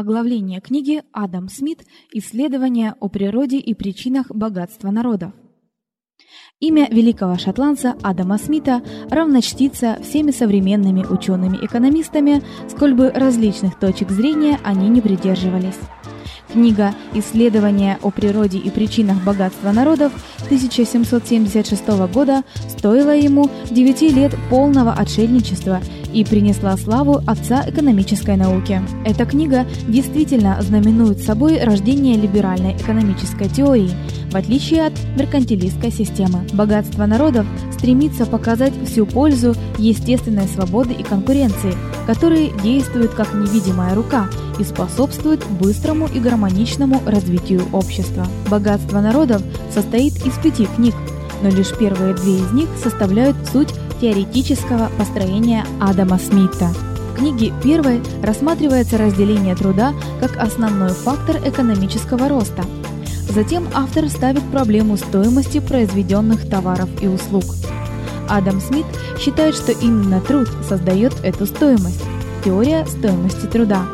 Оглавление книги Адам Смит Исследования о природе и причинах богатства народов. Имя великого шотландца Адама Смита равно чтится всеми современными учеными-экономистами, сколь бы различных точек зрения они не придерживались. Книга Исследования о природе и причинах богатства народов 1776 года стоила ему 9 лет полного отшельничества и принесла славу отца экономической науки. Эта книга действительно знаменует собой рождение либеральной экономической теории, в отличие от меркантилистской системы. Богатство народов стремится показать всю пользу естественной свободы и конкуренции, которые действуют как невидимая рука и способствуют быстрому и гармоничному развитию общества. Богатство народов состоит из пяти книг, но лишь первые две из них составляют суть теоретического построения Адама Смита. В книге первой рассматривается разделение труда как основной фактор экономического роста. Затем автор ставит проблему стоимости произведенных товаров и услуг. Адам Смит считает, что именно труд создает эту стоимость. Теория стоимости труда.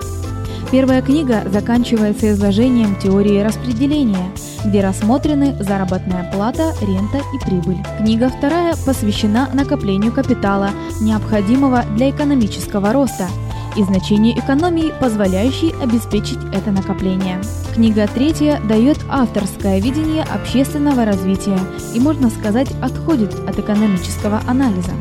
Первая книга заканчивается изложением теории распределения, где рассмотрены заработная плата, рента и прибыль. Книга вторая посвящена накоплению капитала, необходимого для экономического роста, и значению экономии, позволяющей обеспечить это накопление. Книга третья дает авторское видение общественного развития и, можно сказать, отходит от экономического анализа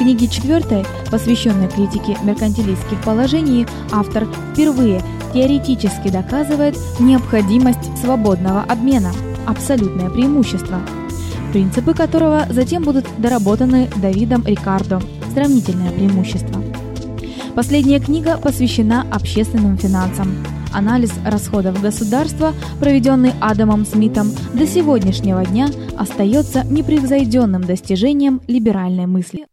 книге четвертой, посвященной критике меркантилистских положений, автор впервые теоретически доказывает необходимость свободного обмена, абсолютное преимущество, принципы которого затем будут доработаны Давидом Рикардо, сравнительное преимущество. Последняя книга посвящена общественным финансам. Анализ расходов государства, проведенный Адамом Смитом, до сегодняшнего дня остается непревзойденным достижением либеральной мысли.